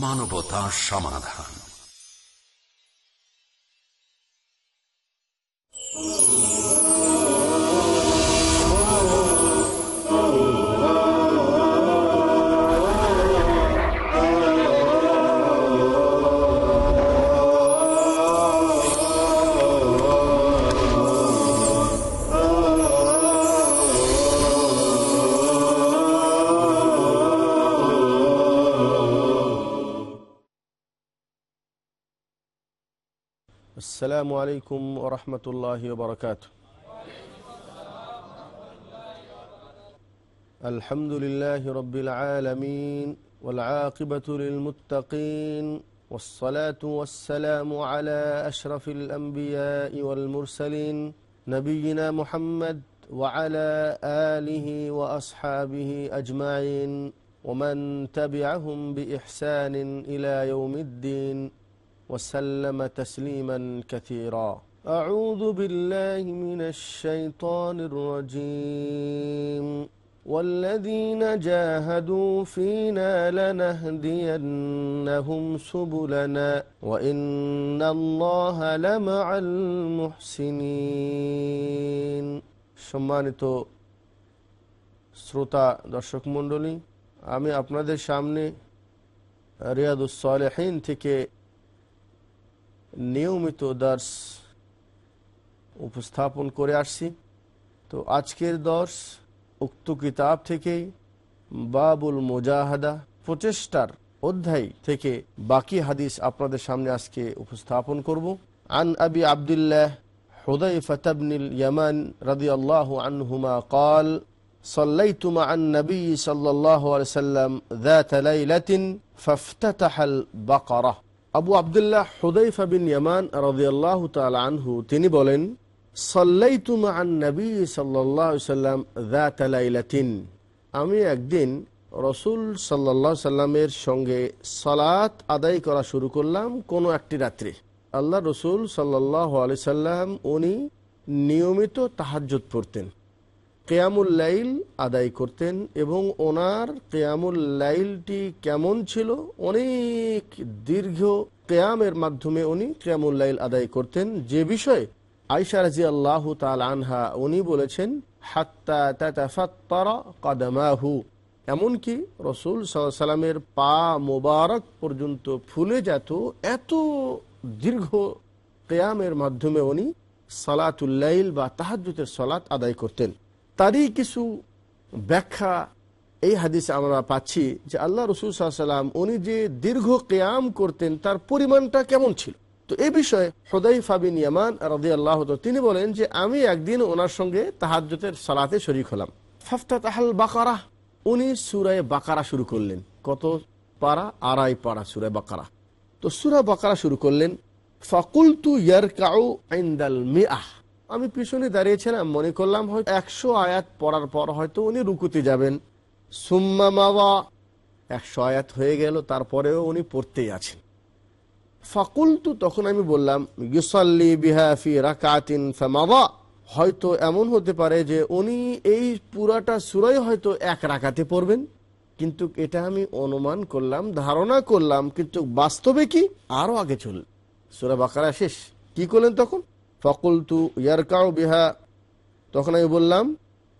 বাংলা মানবতা সমাধান। السلام عليكم ورحمة الله وبركاته. الحمد لله رب العالمين والعاقبة للمتقين والصلاة والسلام على أشرف الأنبياء والمرسلين نبينا محمد وعلى آله وأصحابه أجمعين ومن تبعهم بإحسان إلى يوم الدين. وسلم تسليما كثيرا أعوذ بالله من الشيطان الرجيم والذين جاهدوا فينا لنهدينهم سبلنا وإن الله لمع المحسنين সম্মানিত শ্রোতা দর্শক মণ্ডলী আমি আপনাদের সামনে রিয়াদুস সালেহীন থেকে নিয়মিত দর্শ উপস্থাপন করে আসছি তো আজকের দর্শ উক্ত কিতাব থেকেই বাবুল মুজাহাদা প্রচেষ্টার অধ্যায় থেকে বাকি হাদিস আপনাদের সামনে আজকে উপস্থাপন করব আন আবি Abdullah حذيفة بن اليمان رضي الله عنهما قال صليت مع النبي صلى الله عليه وسلم ذات ليلة فافتتح البقرة Abu Abdullah Hudaifa bin Yaman রাদিয়াল্লাহু তাআলা আনহু, তিনি বলেন, সাল্লাইতু মা'আন নবী আলাইহি সাল্লাম যাত লাইলাতিন। আমি একদিন রসুল সাল্লাল্লাহু সাল্লামের সঙ্গে সালাত আদায় করা শুরু করলাম কোনো একটি রাত্রে। আল্লাহ রসুল সাল্লাল্লাহু আলাইহি সাল্লাম উনি নিয়মিত তাহাজ্জুদ পড়তেন। কেয়ামুল লাইল আদায় করতেন এবং ওনার কেয়ামুল লাইলটি কেমন ছিল? অনেক দীর্ঘ কেয়ামের মাধ্যমে উনি কেয়ামুল লাইল আদায় করতেন। যে বিষয়ে আইসা রাজি আল্লাহ তাল আনহা উনি বলেছেন এমনকি রসুল সাল্লামের পা মোবারক পর্যন্ত ফুলে যেত এত দীর্ঘ কেয়ামের মাধ্যমে উনি সালাতুল্লাইল বা তাহাজুতের সলাত আদায় করতেন। তারই কিছু ব্যাখ্যা এই হাদিসে আমরা পাচ্ছি যে আল্লাহ রসুল সাল্লাম উনি যে দীর্ঘ কেয়াম করতেন, তার পরিমাণটা কেমন ছিল? তো এই বিষয়ে হদাই ফাবিন ইয়ামান রাজি আল্লাহ তিনি বলেন যে আমি একদিন ওনার সঙ্গে তাহাজ্যতের সালাতে শরিক হলাম। ফাফতা তাহাল বাকারা, উনি সুরায় বাকারা শুরু করলেন। কত পারা? আড়াই পারা সুরায় বাকারা। তো সুরা বাকারা শুরু করলেন, ফাকুলতু ইয়ার কাউ আইন্দাল মিয়াহ আমি পিছনে দাঁড়িয়েছিলাম, মনে করলাম হয়তো একশো আয়াত পড়ার পর হয়তো উনি রুকুতে যাবেন। সুম্মা মাওয়া, একশো আয়াত হয়ে গেল, তারপরেও উনি পড়তেই আছেন। ফাকুলতু তখন আমি বললাম, ইউসাল্লি বিহাফি রাকাতিন ফামাওয়া। হয়তো এমন হতে পারে যে উনি এই পুরাটা সুরাই হয়তো এক রাকাতে পড়বেন। কিন্তু এটা আমি অনুমান করলাম, ধারণা করলাম, কিন্তু বাস্তবে কি? আরও আগে চল সুরা বাকারা শেষ। কি করলেন তখন? ফকুলতু ইয়ারকাউ বিহা, তখন আমি বললাম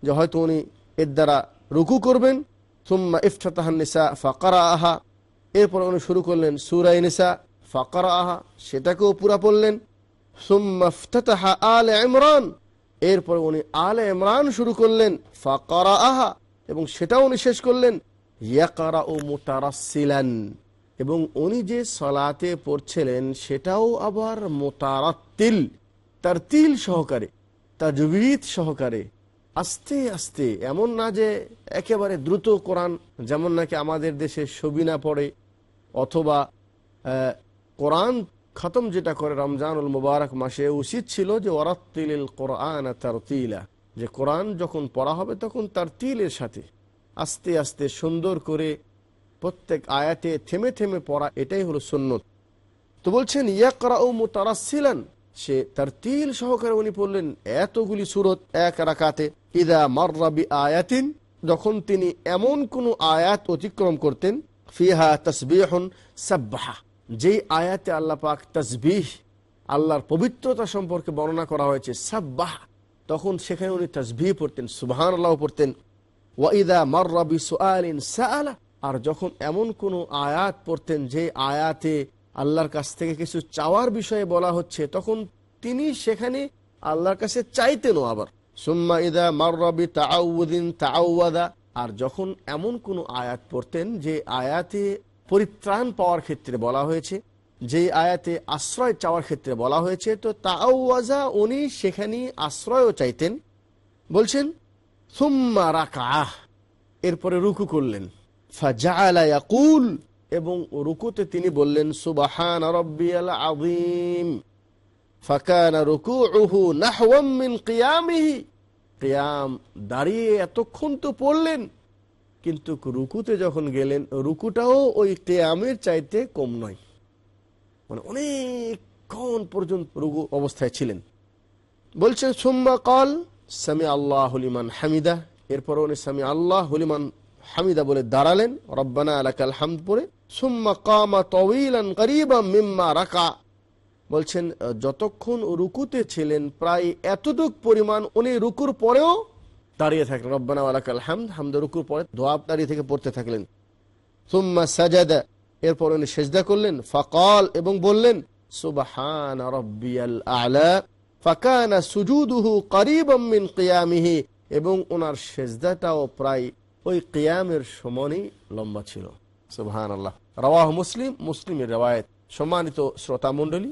যে হয়তো উনি এর দ্বারা রুকু করবেন, সুম্মা ইফতাহান নিসা ফাকারা আহা এরপর উনি শুরু করলেন সুরাই নিসা ফাকারা আহা সেটাকেও পুরা পড়লেন। সুম্মা ইফতাহা আল ইমরান, এরপর উনি আল ইমরান শুরু করলেন ফাকারা আহা এবং সেটাও উনি শেষ করলেন ইয়াকারা ও মোতারাসিলান এবং উনি যে সলাতে পড়ছিলেন, সেটাও আবার মোতারাত্তিল। তার তিল সহকারে তার জুবিত সহকারে, আস্তে আস্তে, এমন না যে একেবারে দ্রুত কোরআন, যেমন নাকি আমাদের দেশে সবিনা পড়ে, অথবা কোরআন খতম যেটা করে রমজানুল মুবারক মাসে, উচিত ছিল যে ওরাত্তিল কোরআন তার তিলা যে কোরআন যখন পড়া হবে তখন তার তিলের সাথে আস্তে আস্তে সুন্দর করে প্রত্যেক আয়াতে থেমে থেমে পড়া, এটাই হলো সুন্নত। তো বলছেন ইয়াকরা ও মুতারাসিলান সে তার তিল সহকারে উনি পড়লেন এতগুলি সুরত এক রাকাতে। ইদা মার্রাবি আয়াতিন যখন তিনি এমন কোন আয়াত অতিক্রম করতেন, ফিহা তসবিহুন সাব্বাহা। যেই আয়াতে আল্লাহ পাক তসবিহ, আল্লাহর পবিত্রতা সম্পর্কে বর্ণনা করা হয়েছে, সাব্বাহ। তখন সেখানে উনি তসবিহ পড়তেন সুবহান আল্লাহ পড়তেন ওয়াইদা মাররাবি সোয়ালিন সাআলা, আর যখন এমন কোন আয়াত পড়তেন যে আয়াতে আল্লাহর কাছ থেকে কিছু চাওয়ার বিষয়ে বলা হচ্ছে, তখন তিনি সেখানে আল্লাহর কাছে চাইতেনও আবার। সুম্মা ইদা মাররাবি তাআউদিন তাআওয়াদা আর যখন এমন কোন আয়াত পড়তেন যে আয়াতে পরিত্রাণ পাওয়ার ক্ষেত্রে বলা হয়েছে যে আয়াতে আশ্রয় চাওয়ার ক্ষেত্রে বলা হয়েছে, তো তাআওয়াজা উনি সেখানে আশ্রয়ও চাইতেন। বলছেন, সুম্মা রাকাহ এরপরে রুকু করলেন। ফাজাআলা ইয়াকুল এবং রুকুতে তিনি বললেন, সুবহান রাব্বিয়াল দাঁড়িয়ে এতক্ষণ তো পড়লেন, কিন্তু রুকুতে যখন গেলেন, রুকুটাও ওই কেয়ামের চাইতে কম নয়। মানে অনেকক্ষণ পর্যন্ত রুকু অবস্থায় ছিলেন। বলছেন, সুম্মা কল সামি আল্লাহ হলিমান হামিদা। এরপর উনি সামি আল্লাহ হলিমান হামিদা বলে দাঁড়ালেন। রব্বানা আলাকাল হামদ পরে সুম্মা কামা মিম্মা রাকা। বলছেন যতক্ষণ রুকুতে ছিলেন, প্রায় এতটুক পরিমাণ উনি রুকুর পরেও দাঁড়িয়ে থাকলেন। রব্বানা আলাকাল হামদ হামদ রুকুর পরে দোয়া দাঁড়িয়ে থেকে পড়তে থাকলেন। সুম্মা সাজাদা, এরপর উনি সেজদা করলেন, ফকাল এবং বললেন, সুবহান রব্বিয়াল আলা। ফাকানা সুজুদুহু করিবাম মিন কিয়ামিহি, এবং ওনার সেজদাটাও প্রায় ওই কিয়ামের সমানই লম্বা ছিল। সুবহান আল্লাহ রাওয়াহ মুসলিম, মুসলিমের রেওয়ায়ত। সম্মানিত শ্রোতা মণ্ডলী,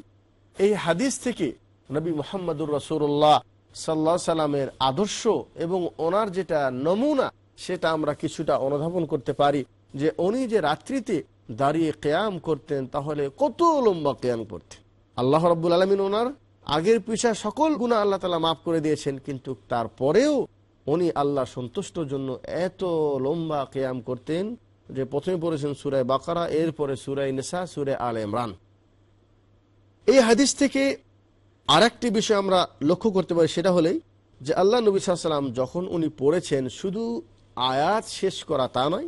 এই হাদিস থেকে নবী মোহাম্মদুর রসুল্লাহ সাল্লাহ সাল্লামের আদর্শ এবং ওনার যেটা নমুনা, সেটা আমরা কিছুটা অনুধাবন করতে পারি যে উনি যে রাত্রিতে দাঁড়িয়ে কেয়াম করতেন, তাহলে কত লম্বা কেয়াম করতেন। আল্লাহ রব্বুল আলমিন ওনার আগের পিছা সকল গুণা আল্লাহ তালা মাফ করে দিয়েছেন, কিন্তু তারপরেও উনি আল্লাহ সন্তুষ্টর জন্য এত লম্বা কেয়াম করতেন যে প্রথমে পড়েছেন সুরায় বাকারা, এরপরে সুরাই নেশা সুরে আল ইমরান। এই হাদিস থেকে আরেকটি বিষয় আমরা লক্ষ্য করতে পারি, সেটা হলেই যে আল্লাহ নবী সাল্লাম যখন উনি পড়েছেন, শুধু আয়াত শেষ করা তা নয়,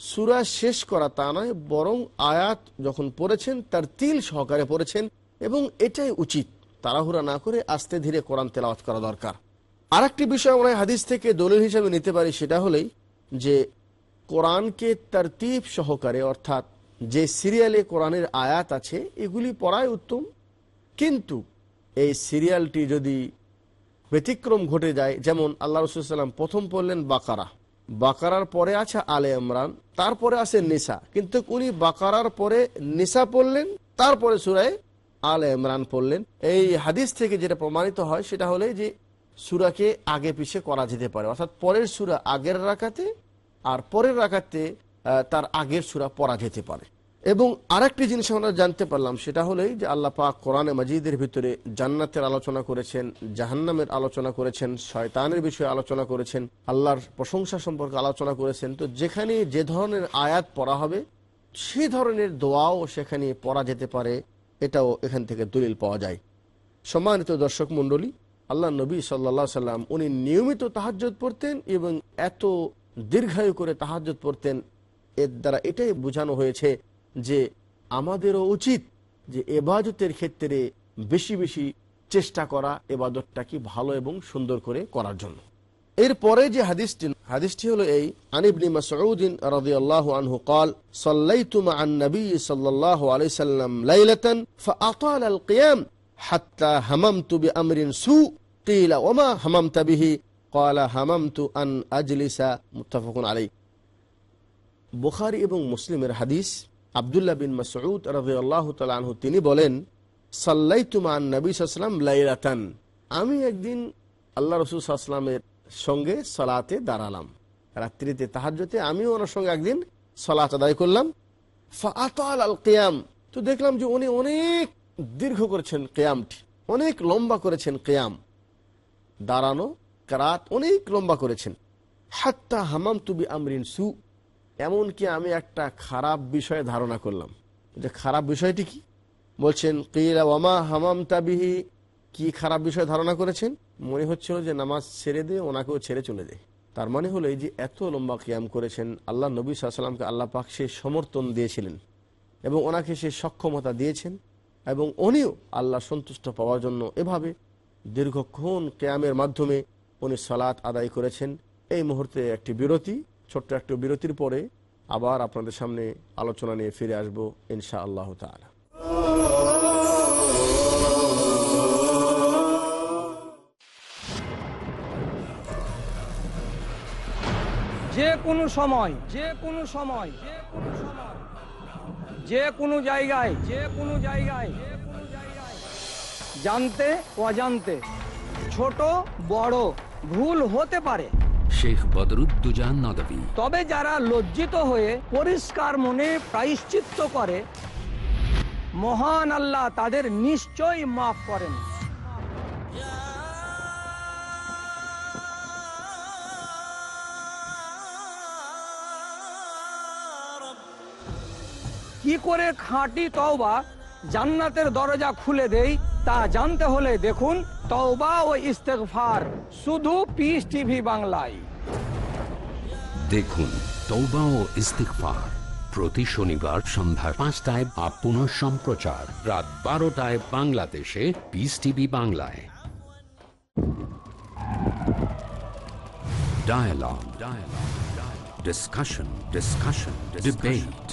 সুরা শেষ করা তা নয়, বরং আয়াত যখন পড়েছেন, তার তিল সহকারে পড়েছেন, এবং এটাই উচিত, তাড়াহুড়া না করে আস্তে ধীরে কোরআন তেলাওয়াত করা দরকার। আরেকটি বিষয় আমরা হাদিস থেকে দলিল হিসাবে নিতে পারি, সেটা হলেই যে কোরআনকে তারতিব সহকারে অর্থাৎ যে সিরিয়ালে কোরআনের আয়াত আছে, এগুলি পড়াই উত্তম। কিন্তু এই সিরিয়ালটি যদি ব্যতিক্রম ঘটে যায়, যেমন আল্লাহ রসুলাম প্রথম পড়লেন বাকারা। বাকারার পরে আছে আলে ইমরান, তারপরে আছে নিসা। কিন্তু উনি বাকারার পরে নিসা পড়লেন, তারপরে সুরায় আলে ইমরান পড়লেন। এই হাদিস থেকে যেটা প্রমাণিত হয়, সেটা হলে যে সুরাকে আগে পিছে করা যেতে পারে। অর্থাৎ পরের সুরা আগের রাখাতে আর পরের রাখাতে তার আগের সুরা পড়া যেতে পারে। এবং আরেকটি জিনিস আমরা জানতে পারলাম, সেটা হলেই যে আল্লাহ পাক কোরআনে মাজিদের ভিতরে জান্নাতের আলোচনা করেছেন, জাহান্নামের আলোচনা করেছেন, শয়তানের বিষয়ে আলোচনা করেছেন, আল্লাহর প্রশংসা সম্পর্কে আলোচনা করেছেন। তো যেখানে যে ধরনের আয়াত পড়া হবে, সে ধরনের দোয়াও সেখানে পড়া যেতে পারে, এটাও এখান থেকে দলিল পাওয়া যায়। সম্মানিত দর্শক মণ্ডলী, আল্লাহ নবী সাল্লা সাল্লাম উনি নিয়মিত তাহাজ্জত পড়তেন এবং এত দীর্ঘায়ু করে তাহাজ্জত পড়তেন এর দ্বারা এটাই বোঝানো হয়েছে যে আমাদেরও উচিত যে এবাদতের ক্ষেত্রে বেশি বেশি চেষ্টা করা এবাদতটাকে ভালো এবং সুন্দর করে করার জন্য এরপরে যে হাদিসটি হাদিসটি হলো এই আনিবনি মাসউদিন রাদিয়াল্লাহু আনহু قال صليت مع النبي صلى الله عليه وسلم ليلة فأطال القيام حتى هممت بأمر سوء قيل وما هممت به কয়লা বুখারি এবং মুসলিমের হাদিস আবদুল্লাহ বিন মাসউদ রবি আল্লাহ তালু তিনি বলেন সাল্লাই তুমান নবী সাল্লাম লাইরাতান আমি একদিন আল্লাহ রসুল সঙ্গে সলাতে দাঁড়ালাম। রাত্রিতে তাহাজ্যতে আমিও ওনার সঙ্গে একদিন সলাত আদায় করলাম। ফাতাল আল কেয়াম, তো দেখলাম যে উনি অনেক দীর্ঘ করেছেন কেয়ামটি, অনেক লম্বা করেছেন কেয়াম। দাঁড়ানো কারাত অনেক লম্বা করেছেন। হাত্তা হামাম তুবি আমরিন সু। এমনকি আমি একটা খারাপ বিষয়ে ধারণা করলাম। যে খারাপ বিষয়টি কি? বলছেন, কিলা ওয়ামা হামাম তাবিহি কি খারাপ বিষয় ধারণা করেছেন? মনে হচ্ছিল যে নামাজ ছেড়ে দিয়ে ওনাকেও ছেড়ে চলে যায় তার মানে হলো এই যে এত লম্বা কিয়াম করেছেন, আল্লাহ নবী সাল্লামকে আল্লাহ পাক সে সমর্থন দিয়েছিলেন এবং ওনাকে সে সক্ষমতা দিয়েছেন এবং উনিও আল্লাহ সন্তুষ্ট পাওয়ার জন্য এভাবে দীর্ঘক্ষণ কেয়ামের মাধ্যমে উনি সালাত আদায় করেছেন। এই মুহূর্তে একটি বিরতি, ছোট্ট একটু বিরতির পরে আবার আপনাদের সামনে আলোচনা নিয়ে ফিরে আসব ইনশা আল্লাহ তালা যে কোনো সময় যে কোনো সময় যে কোনো সময় যে কোনো জায়গায় যে কোনো জায়গায় যে কোনো জায়গায়, জানতে, অজান্তে, ছোট, বড় ভুল হতে পারে। শেখ বদরুদ্দুজান নদভী। তবে যারা লজ্জিত হয়ে পরিষ্কার মনে প্রায়শ্চিত্ত করে মহান আল্লাহ তাদের নিশ্চয়ই মাফ করেন। কি করে খাঁটি তওবা জান্নাতের দরজা খুলে দেই, তা জানতে হলে দেখুন তওবা ও ইস্তেগফার, শুধু পিস টিভি বাংলায় দেখুন তৌবা ও ইস্তিকফার প্রতি শনিবার সন্ধ্যা পাঁচটায় বা পুনঃ সম্প্রচার, রাত বারোটায় বাংলাদেশে পিস টিভি বাংলায় Dialogue. Dialogue. Dialogue. Discussion. Discussion. Debate.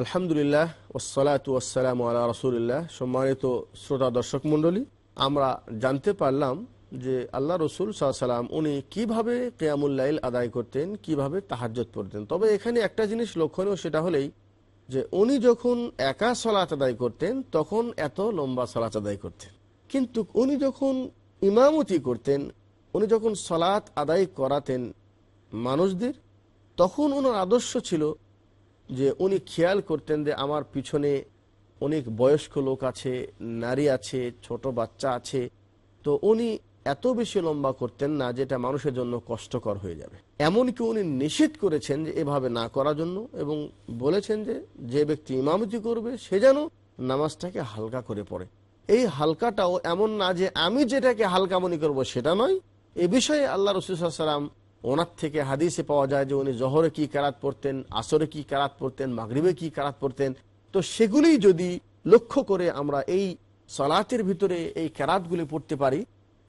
আলহামদুলিল্লাহ ওসালাত ওয়াসালাম আল্লাহ রসুলিল্লাহ। সম্মানিত শ্রোতা দর্শক মণ্ডলী, আমরা জানতে পারলাম যে আল্লাহ রসুল সাল্লাম উনি কীভাবে কেয়ামুল্লাইল আদায় করতেন, কীভাবে তাহাজ্জত পড়তেন। তবে এখানে একটা জিনিস লক্ষণীয়, সেটা হলেই যে উনি যখন একা সলাত আদায় করতেন, তখন এত লম্বা সলাত আদায় করতেন। কিন্তু উনি যখন ইমামতি করতেন, উনি যখন সলাত আদায় করাতেন মানুষদের, তখন ওনার আদর্শ ছিল যে উনি খেয়াল করতেন যে আমার পিছনে অনেক বয়স্ক লোক আছে, নারী আছে, ছোট বাচ্চা আছে। তো উনি এত বেশি লম্বা করতেন না যেটা মানুষের জন্য কষ্টকর হয়ে যাবে। এমনকি উনি নিষেধ করেছেন যে এভাবে না করার জন্য এবং বলেছেন যে যে ব্যক্তি ইমামতি করবে, সে যেন নামাজটাকে হালকা করে পড়ে। এই হালকাটাও এমন না যে আমি যেটাকে হালকা মনে করব সেটা নয়। এ বিষয়ে আল্লাহ রসুলাম ওনার থেকে হাদিসে পাওয়া যায় যে উনি জহরে কি কারাত পড়তেন, আসরে কি কারাত পড়তেন, মাগরিবে কি কারাত পড়তেন। তো সেগুলি যদি লক্ষ্য করে আমরা এই সলাতের ভিতরে এই কারাতগুলি পড়তে পারি,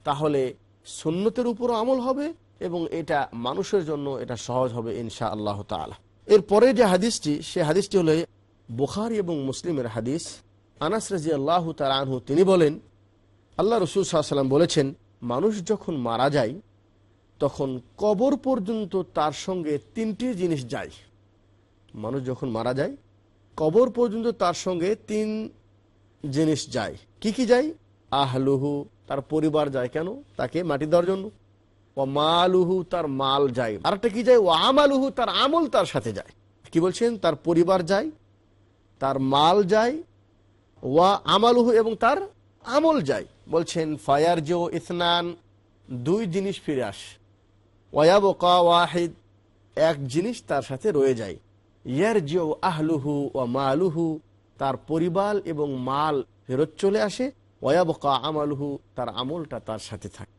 তাহলে সুন্নতের উপরও আমল হবে এবং এটা মানুষের জন্য এটা সহজ হবে ইনশা আল্লাহ তালা এরপরে যে হাদিসটি, সে হাদিসটি হলো বুখারি এবং মুসলিমের হাদিস। আনাস রাজি আল্লাহ তালহু তিনি বলেন, আল্লাহ রসুল সাল্লাম বলেছেন, মানুষ যখন মারা যায় তখন কবর পর্যন্ত তার সঙ্গে তিনটি জিনিস যায়। মানুষ যখন মারা যায়, কবর পর্যন্ত তার সঙ্গে তিন জিনিস যায়। কি কি যায়? আহলুহু, তার পরিবার যায় কেন? তাকে মাটি দেওয়ার জন্য। ও মালুহু, তার মাল যায়। আরেকটা কি যায়? ও আমালুহু, তার আমল তার সাথে যায়। কি বলছেন? তার পরিবার যায়, তার মাল যায়, ওয়া আমালুহু এবং তার আমল যায়। বলছেন ফায়ার জো ইসনান, দুই জিনিস ফিরে আসে। ওয়াবকা ওয়াহিদ, এক জিনিস তার সাথে রয়ে যায়। ইয়ার জিও আহলুহু ও মালুহু, তার পরিবার এবং মাল ফেরত চলে আসে। ওয়াবকা আমালুহু, তার আমলটা তার সাথে থাকে।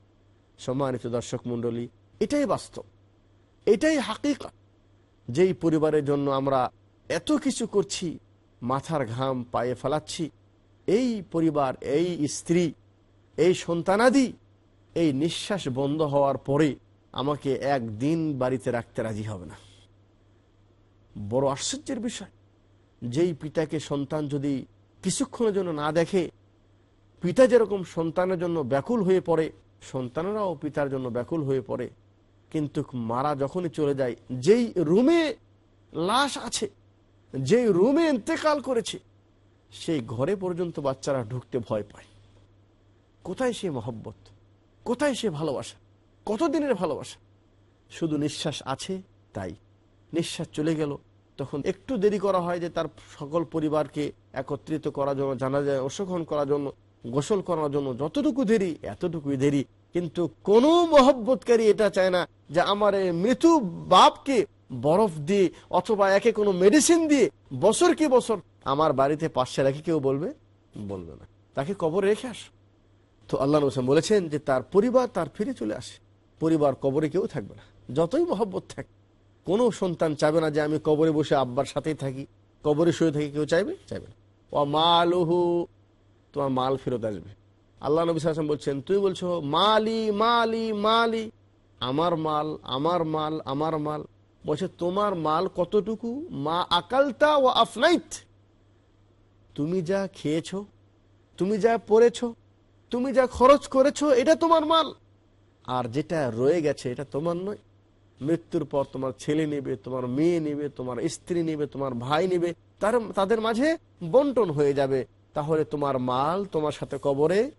সম্মানিত দর্শক মণ্ডলী, এটাই বাস্তব। এটাই হাকিকা। যেই পরিবারের জন্য আমরা এত কিছু করছি, মাথার ঘাম পায়ে ফেলাচ্ছি, এই পরিবার, এই স্ত্রী, এই সন্তানাদি, এই নিঃশ্বাস বন্ধ হওয়ার পরে আমাকে একদিন বাড়িতে রাখতে রাজি হবে না। বড় আশ্চর্যের বিষয়। যেই পিতাকে সন্তান যদি কিছুক্ষণের জন্য না দেখে, পিতা যেরকম সন্তানের জন্য ব্যাকুল হয়ে পড়ে, সন্তানেরাও পিতার জন্য ব্যাকুল হয়ে পড়ে, কিন্তু মারা যখনই চলে যায়, যেই রুমে লাশ আছে, যেই রুমে ইন্তেকাল করেছে, সেই ঘরে পর্যন্ত বাচ্চারা ঢুকতে ভয় পায়। কোথায় সে মহব্বত? কোথায় সে ভালোবাসা? কতদিনের ভালোবাসা? শুধু নিঃশ্বাস আছে, তাই। নিঃশ্বাস চলে গেল। তখন একটু দেরি করা হয় যে তার সকল পরিবারকে একত্রিত করার জন্য জানা যায় অংশগ্রহণ করার জন্য, গোসল করার জন্য যতটুকু দেরি, এতটুকুই দেরি। কিন্তু কোনো মহব্বতকারী এটা চায় না যে আমার এই মৃত্যু বাপকে বরফ দিয়ে অথবা একে কোনো মেডিসিন দিয়ে বছর কি বছর আমার বাড়িতে পাশে রেখে কেউ বলবে? বলবে না। তাকে কবর রেখে আস। তো আল্লাহ হোসেন বলেছেন যে তার পরিবার তার ফিরে চলে আসে। পরিবার কবরে কেউ থাকবে না। যতই মহব্বত থাকে, কোনো সন্তান চাবে না যে আমি কবরে বসে আব্বার সাথেই থাকি। কবরে শুয়ে থাকি কেউ চাইবে? চাইবে না। ও মালহু, তোমার মাল ফেরত আসবে। আল্লাহ নবী সাল্লাম বলছেন তুই বলছো, মালি মালি মালি, আমার মাল আমার মাল আমার মাল। বলছে, তোমার মাল কতটুকু? মা আকালতা ও আফনাইত। তুমি যা খেয়েছো, তুমি যা পরেছো তুমি যা খরচ করেছ, এটা তোমার মাল। আর যেটা রয়ে গেছে, এটা তোমার নয়। মৃত্যুর পর তোমার ছেলে নেবে, তোমার মেয়ে নেবে, তোমার স্ত্রী নেবে, তোমার ভাই নেবে, তার, তাদের মাঝে বন্টন হয়ে যাবে। তাহলে তোমার মাল তোমার সাথে কবরে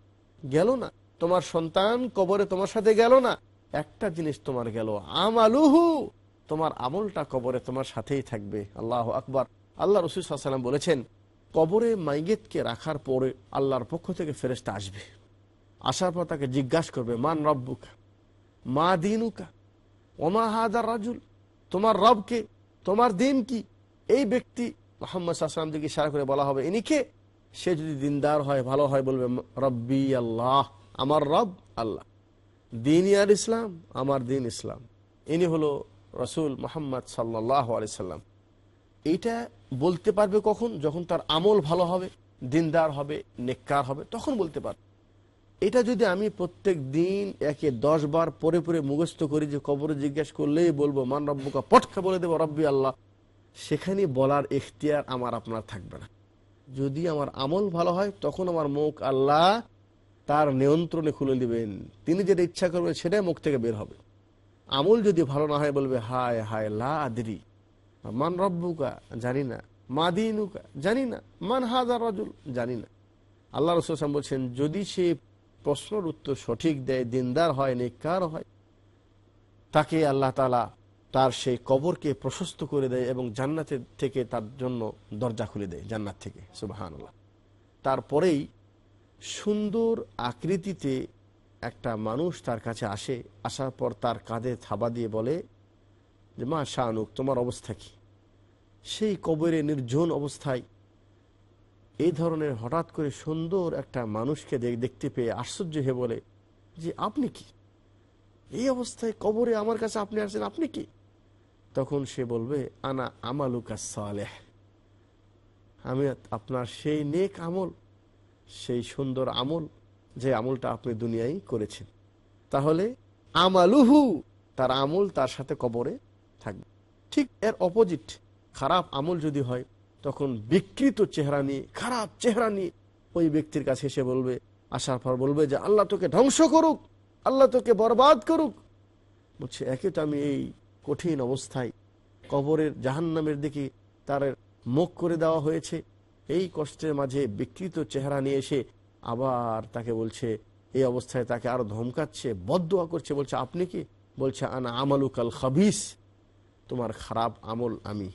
গেল না। তোমার সন্তান কবরে তোমার সাথে গেল না। একটা জিনিস তোমার গেল, আমালুহু। তোমার আমলটা কবরে তোমার সাথেই থাকবে। আল্লাহ আকবার। আল্লাহ রসুল সাল্লাম বলেছেন, কবরে মাইগেতকে রাখার পরে আল্লাহর পক্ষ থেকে ফেরেস্তা আসবে। আসার পর তাকে জিজ্ঞাসা করবে, মান রব্বুকা? মা দিনুকা, ওমা হাদার রাজুল, তোমার রবকে, তোমার দিন কি এই ব্যক্তি মোহাম্মদ সাল্লাম দিকে ইশারা করে বলা হবে, ইনি কে? সে যদি দিনদার হয়, ভালো হয়, বলবে, রব্বি আল্লাহ, আমার রব আল্লাহ। দিন আর ইসলাম, আমার দিন ইসলাম। ইনি হলো রসুল মোহাম্মদ সাল্লাহ আলি সাল্লাম এইটা বলতে পারবে কখন? যখন তার আমল ভালো হবে, দিনদার হবে, নেককার হবে, তখন বলতে পারবে। এটা যদি আমি প্রত্যেক দিন একে দশ বার পরে পরে মুখস্থ করি যে কবরে জিজ্ঞেস করলেই বলব, মান রব্বুকা? পটকা বলে দেবো, রব্বি আল্লাহ। সেখানে বলার এখতিয়ার আমার আপনার থাকবে না। যদি আমার আমল ভালো হয়, তখন আমার মুখ আল্লাহ তার নিয়ন্ত্রণে খুলে দিবেন। তিনি যেটা ইচ্ছা করবেন সেটাই মুখ থেকে বের হবে। আমল যদি ভালো না হয়, বলবে, হায় হায়, লা মান রব্বুকা? জানি না। মা দিনুকা? জানি না। মান হাজার রজুল? জানি না। আল্লাহ রসুল বলছেন, যদি সে প্রশ্নের উত্তর সঠিক দেয়, দিনদার হয়, নেককার হয়। তাকে আল্লাহ তালা তার সেই কবরকে প্রশস্ত করে দেয় এবং জান্নাতের থেকে তার জন্য দরজা খুলে দেয়, জান্নাত থেকে সুবাহান আল্লাহ তারপরেই সুন্দর আকৃতিতে একটা মানুষ তার কাছে আসে, আসার পর তার কাঁধে থাবা দিয়ে বলে, যে মা শাহানুক তোমার অবস্থা কি? সেই কবরে নির্জন অবস্থায় এই ধরনের হঠাৎ করে সুন্দর একটা মানুষকে দেখতে পেয়ে আশ্চর্য হয়ে বলে, যে আপনি কি? এই অবস্থায় কবরে আমার কাছে আপনি আসছেন আপনি কি? তখন সে বলবে, আনা আমালুকা সালেহ। আমি আপনার সেই নেক আমল, সেই সুন্দর আমল, যে আমলটা আপনি দুনিয়ায় করেছেন। তাহলে আমালুহু, তার আমল তার সাথে কবরে থাকবে। ঠিক এর অপোজিট খারাপ আমল যদি হয় তখন বিকৃত চেহারা নিয়ে, খারাপ চেহারা নিয়ে ওই ব্যক্তির কাছে এসে বলবে, আসার পর বলবে যে, আল্লাহ তোকে ধ্বংস করুক, আল্লাহ তোকে বরবাদ করুক। বলছে একে তো আমি এই কঠিন অবস্থায় কবরের জাহান্নামের দিকে তার মুখ করে দেওয়া হয়েছে। এই কষ্টের মাঝে বিকৃত চেহারা নিয়ে এসে আবার তাকে বলছে, এই অবস্থায় তাকে আরও ধমকাচ্ছে বদোয়া করছে। বলছে, আপনি কি? বলছে, আনা আমালুকাল খাবিস। তোমার খারাপ আমল আমি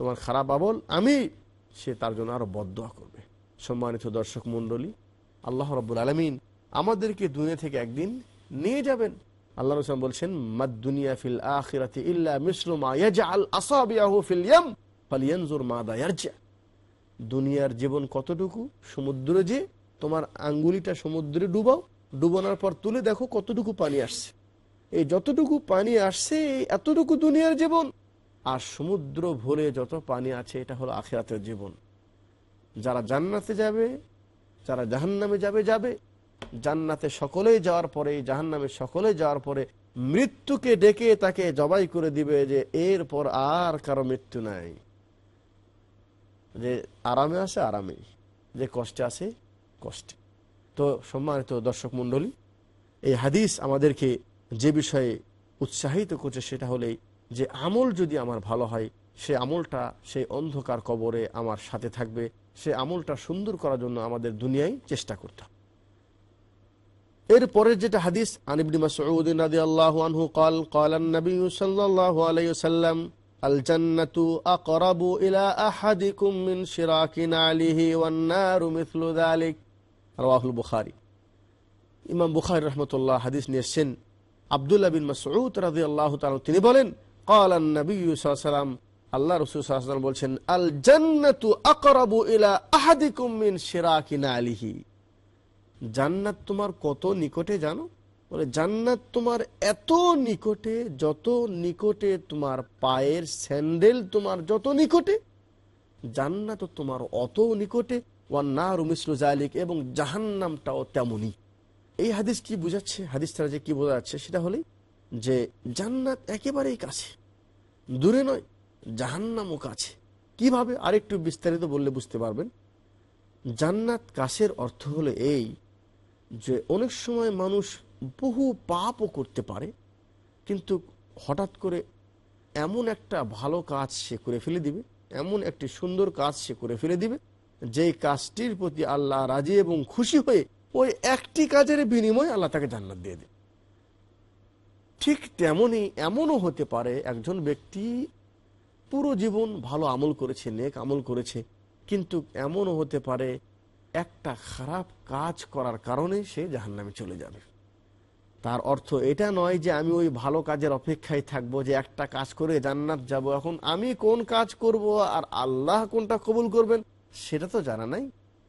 তোমার খারাপ আবল আমি সে তার জন্য আরও বদোয়া করবে। সম্মানিত দর্শক মন্ডলী আল্লাহ রব্বুল আলমিন আমাদেরকে দুনিয়া থেকে একদিন নিয়ে যাবেন। আল্লাহ রসলাম বলছেন, মাদ দুনিয়া ফিল আখিরাতি ইল্লা মিসলুমা ইয়াজআল আসাবিয়াহু ফিল ইয়াম ফালিয়ানজুর মাদা ইয়ারজা। দুনিয়ার জীবন কতটুকু? সমুদ্রে যে তোমার আঙ্গুলিটা সমুদ্রে ডুবাও, ডুবানোর পর তুলে দেখো কতটুকু পানি আসছে। এই যতটুকু পানি আসছে এতটুকু দুনিয়ার জীবন। আর সমুদ্র ভরে যত পানি আছে, এটা হলো আখিরাতের জীবন। যারা জান্নাতে যাবে, যারা জাহান্নামে যাবে যাবে। জান্নাতে সকলেই যাওয়ার পরে, জাহান্নামে সকলে যাওয়ার পরে মৃত্যুকে ডেকে তাকে জবাই করে দিবে যে, এরপর আর কারও মৃত্যু নাই। যে আরামে আছে আরামে যে কষ্টে আছে কষ্টে। তো সম্মানিত দর্শক মন্ডলী এই হাদিস আমাদেরকে যে বিষয়ে উৎসাহিত করছে, সেটা হলেই যে আমল যদি আমার ভালো হয় সে আমলটা সেই অন্ধকার কবরে আমার সাথে থাকবে সে আমলটা সুন্দর করার জন্য আমাদের দুনিয়ায় চেষ্টা করতে হবে এর পরের যেটা হাদিস আনিবনি মাসউদ রাদিয়াল্লাহু আনহু قال قال النبي صلى الله عليه وسلم আল জান্নাতু আকরাবু ইলা আহাদিকুম মিন শিরাকি নালিহি ওয়ান নারু মিথলু যালিক রাওয়াহুল বুখারী ইমাম বুখারী রহমতুল্লাহ হাদিস নিয়ে এসেছেন আবদুল্লাহ বিন মাসউদ রাদিয়াল্লাহু তাআলা তিনি বলেন কলান নবী সাল্লাম আল্লাহ রসুল সাল্লাম বলছেন আল জান্নাতু আকরাবু ইলা আহাদিকুম মিন শিরাকিনা আলিহি জান্নাত তোমার কত নিকটে জানো? বলে, জান্নাত তোমার এত নিকটে, যত নিকটে তোমার পায়ের স্যান্ডেল তোমার যত নিকটে জান্নাত তোমার অত নিকটে ওয়ান্না রুমিসলু জালিক এবং জাহান্নামটাও তেমনই এই হাদিস কি বোঝাচ্ছে? হাদিস তারা যে কি বোঝাচ্ছে সেটা হলেই যে জান্নাত একেবারেই কাছে। দূরে নয়, জাহান্নামও কাছে। কীভাবে? আরেকটু বিস্তারিত বললে বুঝতে পারবেন। জান্নাত কাছের অর্থ হলো এই যে, অনেক সময় মানুষ বহু পাপও করতে পারে, কিন্তু হঠাৎ করে এমন একটা ভালো কাজ সে করে ফেলে দিবে, এমন একটি সুন্দর কাজ সে করে ফেলে দিবে, যেই কাজটির প্রতি আল্লাহ রাজি এবং খুশি হয়ে ওই একটি কাজের বিনিময়ে আল্লাহ তাকে জান্নাত দিয়ে দেবে। ঠিক তেমনই এমনও হতে পারে একজন ব্যক্তি পুরো জীবন ভালো আমল করেছে, নেক আমল করেছে, কিন্তু এমনও হতে পারে একটা খারাপ কাজ করার কারণে সে জাহান্নামে চলে যাবে। তার অর্থ এটা নয় যে আমি ওই ভালো কাজের অপেক্ষায় থাকব, যে একটা কাজ করে জান্নাত যাব। এখন আমি কোন কাজ করব আর আল্লাহ কোনটা কবুল করবেন, সেটা তো জানা নাই।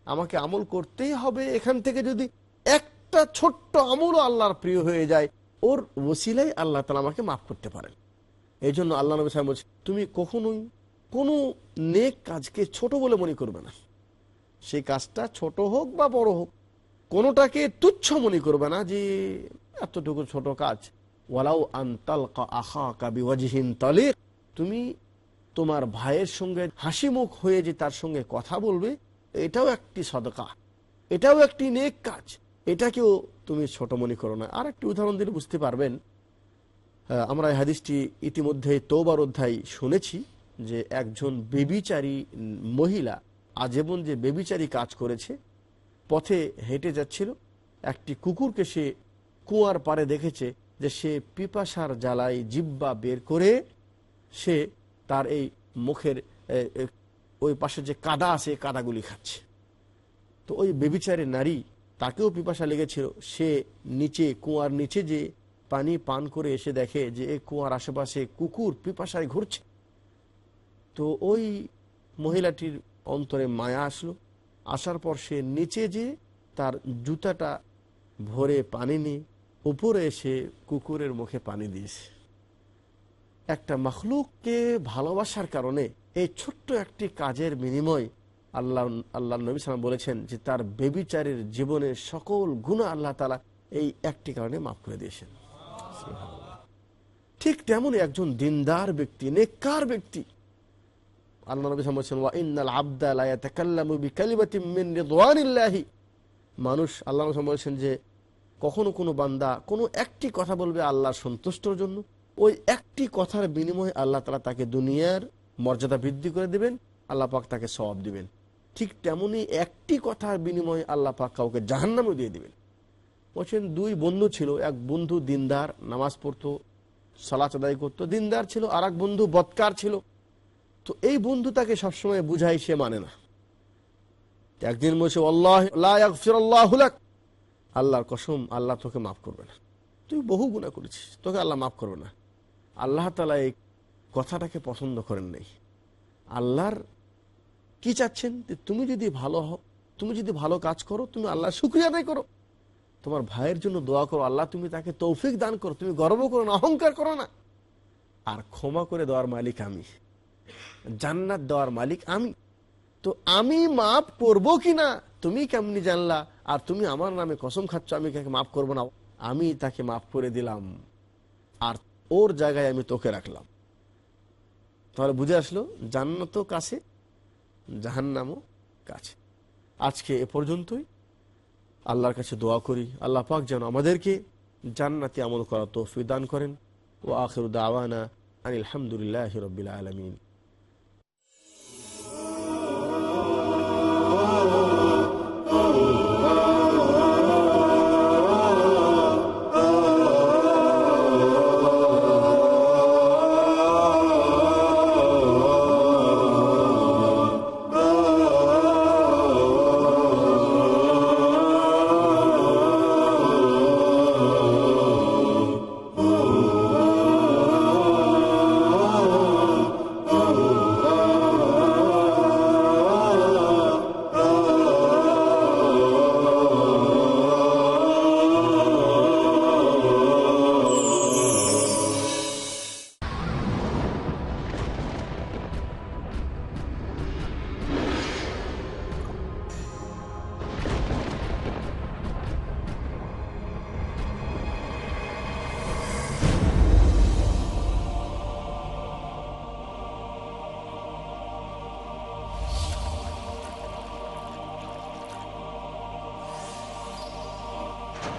আমাকে আমল করতেই হবে। এখান থেকে যদি একটা ছোট্ট আমলও আল্লাহর প্রিয় হয়ে যায় ওর ওসিলাই আল্লাহ তালা আমাকে মাফ করতে পারেন। এই জন্য আল্লাহ নবী সাহেব বলছে, তুমি কখনোই কোনো নেক কাজকে ছোট বলে মনে করবে না। সেই কাজটা ছোট হোক বা বড় হোক, কোনোটাকে তুচ্ছ মনে করবে না যে এতটুকু ছোট কাজ। ওয়ালাউ আন্তাল আহা কাবি ওয়াজিহীন তালিক। তুমি তোমার ভাইয়ের সঙ্গে হাসি মুখ হয়ে যে তার সঙ্গে কথা বলবে, এটাও একটি সদকা। এটাও একটি নেক কাজ। এটাকেও তুমি ছোট মনে করো না। আর একটি উদাহরণ দিলে বুঝতে পারবেন। আমরা এই হাদিসটি ইতিমধ্যে তোবার অধ্যায় শুনেছি যে একজন বেবিচারী মহিলা আজীবন যে বেবিচারী কাজ করেছে, পথে হেঁটে যাচ্ছিল, একটি কুকুরকে সে কুয়ার পারে দেখেছে যে সে পিপাসার জ্বালায় জিব্বা বের করে সে তার এই মুখের ওই পাশে যে কাদা আছে, কাদাগুলি খাচ্ছে। তো ওই বেবিচারী নারী তাকেও পিপাসা লেগেছিল। সে নিচে, কুয়ার নিচে যে পানি পান করে এসে দেখে যে এই কুয়ার আশেপাশে কুকুর পিপাসায় ঘুরছে। তো ওই মহিলাটির অন্তরে মায়া আসলো। আসার পর সে নিচে যে তার জুতাটা ভরে পানি নিয়ে উপরে এসে কুকুরের মুখে পানি দিয়েছে। একটা মখলুককে ভালোবাসার কারণে এই ছোট্ট একটি কাজের বিনিময় আল্লাহ আল্লাহ নবী সালাম বলেছেন যে তার বেবিচারের জীবনের সকল গুণা আল্লাহ তালা এই একটি কারণে মাফ করে দিয়েছেন। ঠিক তেমনই একজন দিনদার ব্যক্তি, নেককার ব্যক্তি। আল্লাহ নবী সালাম বলছেন, ওয়া ইন্নাল আবদা লা ইয়াতাকাল্লামু বিকালিমাতিন মিন রিদওয়ানিল্লাহি। মানুষ, আল্লাহ নবী বলছেন যে কখনো কোনো বান্দা কোনো একটি কথা বলবে আল্লাহর সন্তুষ্টর জন্য। ওই একটি কথার বিনিময়ে আল্লাহ তালা তাকে দুনিয়ার মর্যাদা বৃদ্ধি করে দেবেন, আল্লাহ পাক তাকে সওয়াব দিবেন। ঠিক তেমনি একটি কথার বিনিময়ে আল্লাহ পাক কাউকে জাহান্নামও দিয়ে দিবেন। বলছেন, দুই বন্ধু ছিল, এক বন্ধু দিনদার, নামাজ পড়তো সালাচ করতো, দিনদার ছিল আর এক বন্ধু বৎকার ছিল। তো এই বন্ধু তাকে সবসময় বুঝাই সে মানে না। একদিন বলছে, আল্লাহ আল্লাহর কসম, আল্লাহ তোকে মাফ করবে না। তুই বহু গুণা করেছিস, তোকে আল্লাহ মাফ করবে না। আল্লাহ তালা এই কথাটাকে পছন্দ করেন নাই। আল্লাহর কি চাচ্ছেন? যে তুমি যদি ভালো হও, তুমি যদি ভালো কাজ করো, তুমি আল্লাহ শুক্রিয়া আদায় করো। তোমার ভাইয়ের জন্য দোয়া করো, আল্লাহ তুমি তাকে তৌফিক দান করো, তুমি গর্ব করো না, অহংকার করো না। আর ক্ষমা করে দেওয়ার মালিক আমি। জান্নাত দেওয়ার মালিক আমি। তো আমি মাফ করব কি না তুমি কেমনি জানলা? আর তুমি আমার নামে কসম খাচ্ছ, আমি তাকে মাফ করব না। আমি তাকে মাফ করে দিলাম। আর ওর জায়গায় আমি তোকে রাখলাম। তাহলে বুঝে আসলো জান্নাতও কাছে। জাহান্নামও কাছে। আজকে এ পর্যন্তই। আল্লাহর কাছে দোয়া করি। আল্লাহ পাক যেন আমাদেরকে জান্নাতি আমল করা তৌফিক দান করেন। ও আখির দাওয়ানা আনিল আলমিন।